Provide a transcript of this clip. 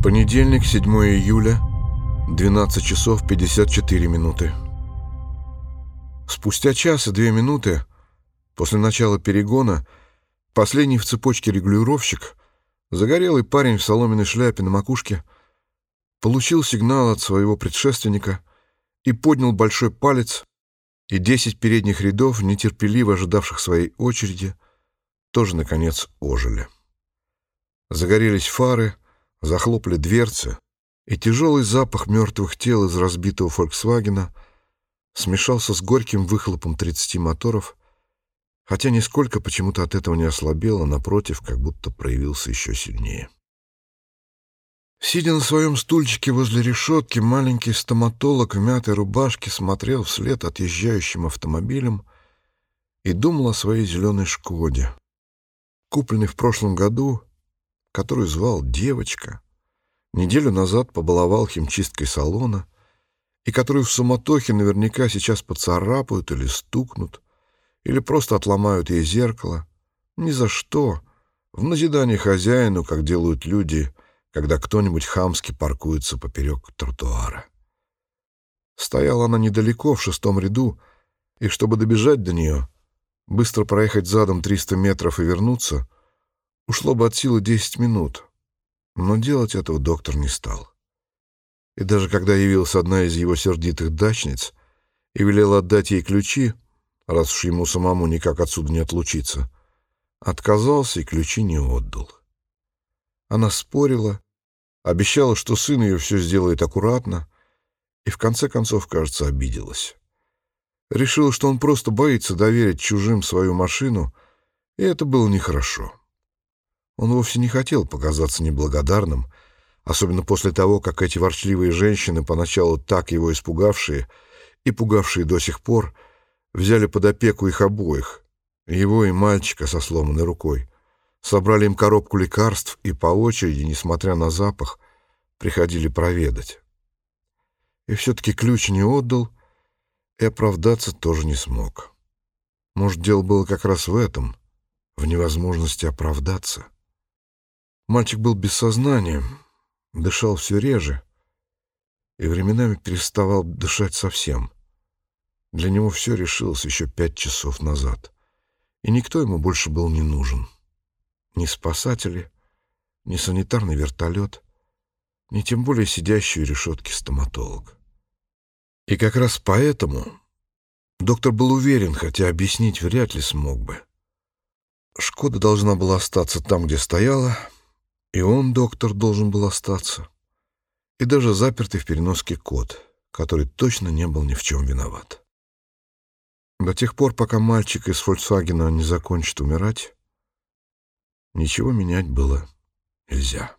Понедельник, 7 июля, 12 часов 54 минуты. Спустя час и две минуты после начала перегона последний в цепочке регулировщик, загорелый парень в соломенной шляпе на макушке, получил сигнал от своего предшественника и поднял большой палец, и десять передних рядов, нетерпеливо ожидавших своей очереди, тоже, наконец, ожили. Загорелись фары — захлопали дверцы, и тяжелый запах мертвых тел из разбитого «Фольксвагена» смешался с горьким выхлопом 30 моторов, хотя нисколько почему-то от этого не ослабело, напротив, как будто проявился еще сильнее. Сидя на своем стульчике возле решетки, маленький стоматолог в мятой рубашке смотрел вслед отъезжающим автомобилем и думал о своей зеленой «Шкоде», купленной в прошлом году которую звал девочка, неделю назад побаловал химчисткой салона и которую в суматохе наверняка сейчас поцарапают или стукнут, или просто отломают ей зеркало. Ни за что. В назидание хозяину, как делают люди, когда кто-нибудь хамски паркуется поперек тротуара. Стояла она недалеко, в шестом ряду, и чтобы добежать до нее, быстро проехать задом 300 метров и вернуться — Ушло бы от силы десять минут, но делать этого доктор не стал. И даже когда явилась одна из его сердитых дачниц и велела отдать ей ключи, раз уж ему самому никак отсюда не отлучиться, отказался и ключи не отдал. Она спорила, обещала, что сын ее все сделает аккуратно, и в конце концов, кажется, обиделась. Решила, что он просто боится доверить чужим свою машину, и это было нехорошо. Он вовсе не хотел показаться неблагодарным, особенно после того, как эти ворчливые женщины, поначалу так его испугавшие и пугавшие до сих пор, взяли под опеку их обоих, его и мальчика со сломанной рукой, собрали им коробку лекарств и по очереди, несмотря на запах, приходили проведать. И все-таки ключ не отдал, и оправдаться тоже не смог. Может, дело было как раз в этом, в невозможности оправдаться. Мальчик был без сознания, дышал все реже и временами переставал дышать совсем. Для него все решилось еще пять часов назад, и никто ему больше был не нужен. Ни спасатели, ни санитарный вертолет, ни тем более сидящий у решетки стоматолог. И как раз поэтому доктор был уверен, хотя объяснить вряд ли смог бы. Шкода должна была остаться там, где стояла — и он, доктор, должен был остаться. И даже запертый в переноске кот, который точно не был ни в чем виноват. До тех пор, пока мальчик из «Фольксвагена» не закончит умирать, ничего менять было нельзя.